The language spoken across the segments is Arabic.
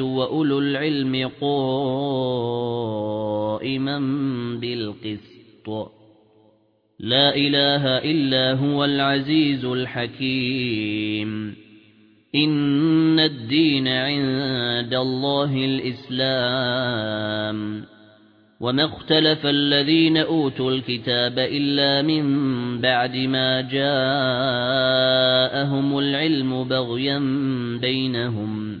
وأولو العلم قائما بالقسط. لا إله إلا هو العزيز الحكيم. إن الدين عند الله الإسلام. وما اختلف الذين أوتوا الكتاب إلا من بعد ما جاءهم العلم بغيا بينهم.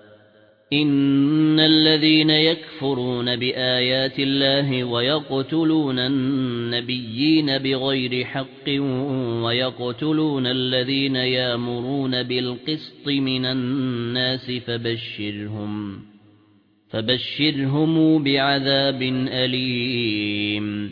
إن الذين يكفرون بآيات الله ويقتلون النبيين بغير حق ويقتلون الذين يامرون بالقسط من الناس فبشرهم فبشرهم بعذاب أليم